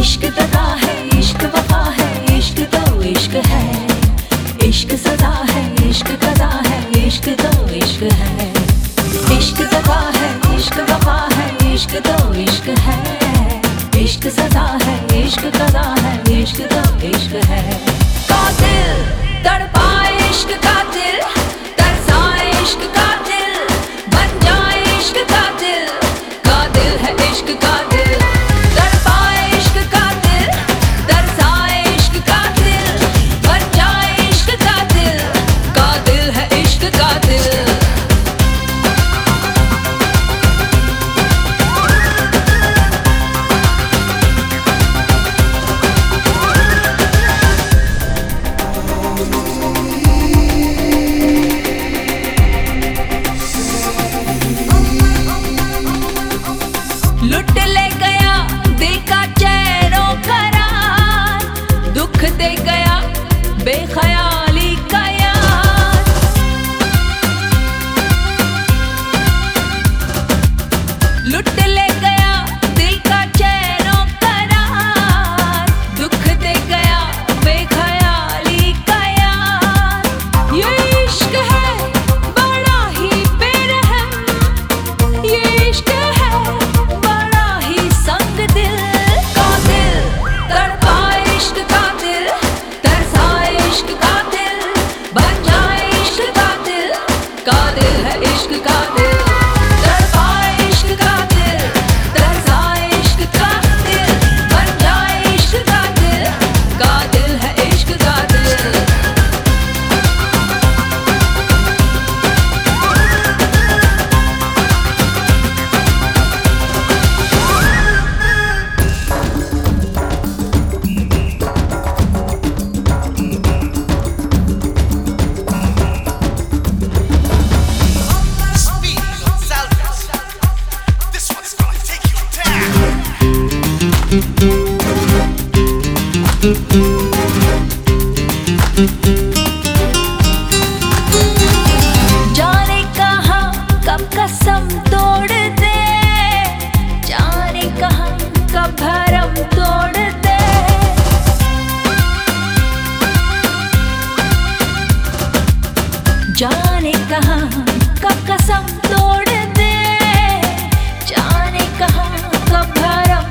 इश्क गदा है, इश्क वफा है, इश्क तो इश्क है। इश्क सदा है, इश्क कदा है, इश्क तो इश्क है। इश्क गदा है, इश्क वफा है, इश्क तो इश्क है। इश्क सदा है, इश्क गदा है, इश्क तो इश्क है। कातिल तड़पा इश्क कातिल तरसा इश्क लुट ले गया दिल का चेहरों करार दुख दे गया बेखर दिल है इश्क का दिल। जाने कहा, कब कसम तोड़ दे? जाने कहा कसम तोड़ दे? जाने कहा, कब भरम